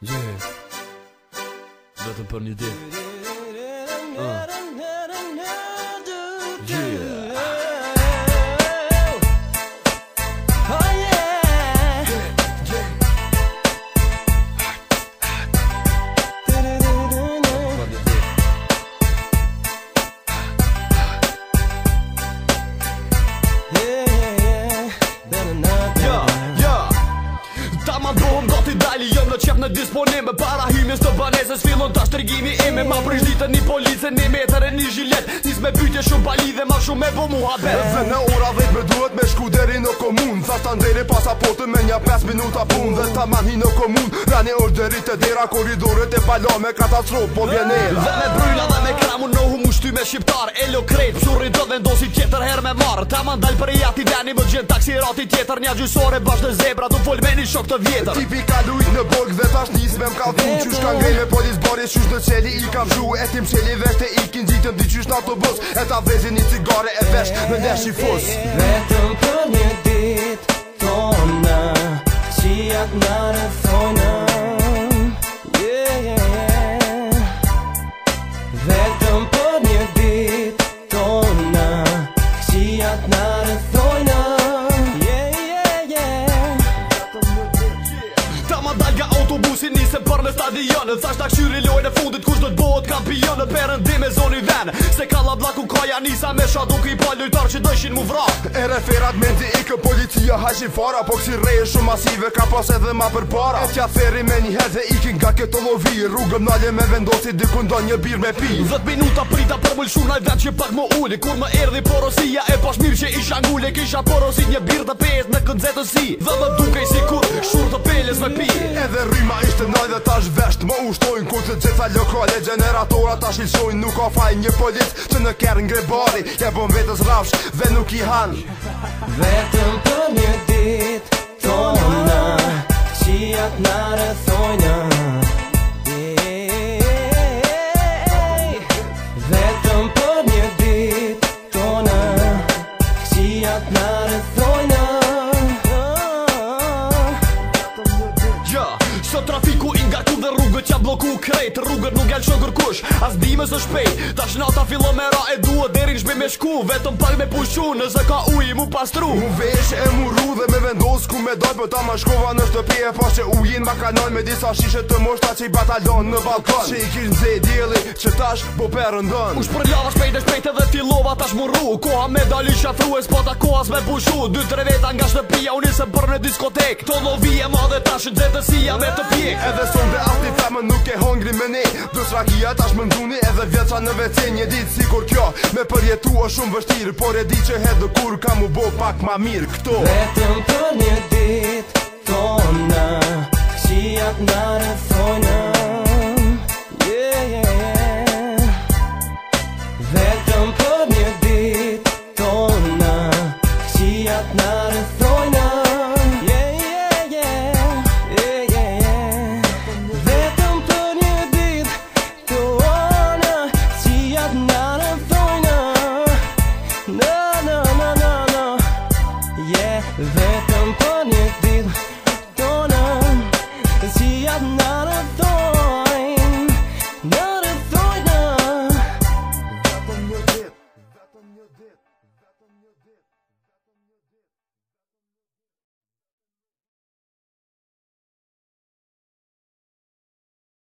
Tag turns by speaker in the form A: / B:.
A: Yeah Vetëm të një dit uh.
B: ma do t'i dali jom në qep në disponim Me para hymjës të banesës fillon t'a shtërgimi e me ma prishtitë Një policë, një metër e një zhilet Nisë me pytje shumë pali dhe ma shumë me bo mu habe Në në ora dhejt me duhet me shku deri në komun Sa shtan deri pasaportë me nja 5 minuta pun Dhe ta man hi në komun Rani është dheri të dera koridorët e pala me katastrofë Po vjen e Dhe me bryla dhe me kramu në humu shty me shqiptar Elo lo krejt Surri do dhe ndosi tjetër her me marë Ta man dal për i ati deni më gjen tjetër Nja gjysore bashkë në zebra Do fol me një shok të tjetër Tipi ka lujt në borg dhe tash me m'ka thun Qysh ka ngrej me polis bari qysh në qeli i kam shu E tim qeli vesht e ikin gjitën di qysh në autobus E ta vezin një cigare e vesht me nesh i fos Vetëm për një dit tona,
A: Qijat në rëthon
B: autobusi nisë për në stadion Thasht ta këshyri lojnë e fundit kush do të bëhet kampion Perën dhe me zoni ven Se kalla blaku ka nisa me shadu i pa lojtar që dëshin mu vra E referat me ndi ikë policia hajshin fara Po kësi reje shumë masive ka pas edhe ma për para E tja feri me një hedhe ikin nga këto lovi Rrugëm nalje me vendosi diku ndon një bir me pi Dhët minuta prita për mëllë shumë najven që pak më uli Kur më erdi porosia e pash që isha Kisha porosit një bir të pes në këndzetësi Dhe më dukej si kur shur të peles me pi dhe rima ishte noj dhe tash vesht Më ushtojnë ku të gjitha lokale Generatora tash ilsojnë nuk ka faj një polit Që në kërë në grebari Je bon vetës rafsh dhe nuk i han Vetëm për një dit Tona
A: Qijat në rëthojnë Vetëm për një dit Tona
B: Qijat në rëthojnë dhe rrugët qa bloku krejt Rrugët nuk gjallë shokër kush, as dime së shpejt Ta shnata fillo me ra e duhet derin shbi me shku Vetëm pak me pushu, nëse ka uj mu pastru Mu vesh e mu rru dhe me vendos ku me doj Për po ta ma shkova në shtëpi e pas që ujin ma kanon Me disa shishe të moshta që i batalon në balkon Që i kish në zej që tash po perëndon U shpërlava shpejt e shpejt edhe filova tash muru Koha me dali shafru e spota koha me pushu Dy tre veta nga shtëpia unisë për në diskotek Të lovi e tash në me të pjek Edhe son Ati femën nuk e hongri me ne Dës kia tash më ndhuni edhe vjeca në vece Një ditë si kur kjo me përjetu o shumë vështirë Por e di që hedë kur ka mu bo pak ma mirë këto Vetëm për një ditë tonë
A: Këshijat në rëthojnë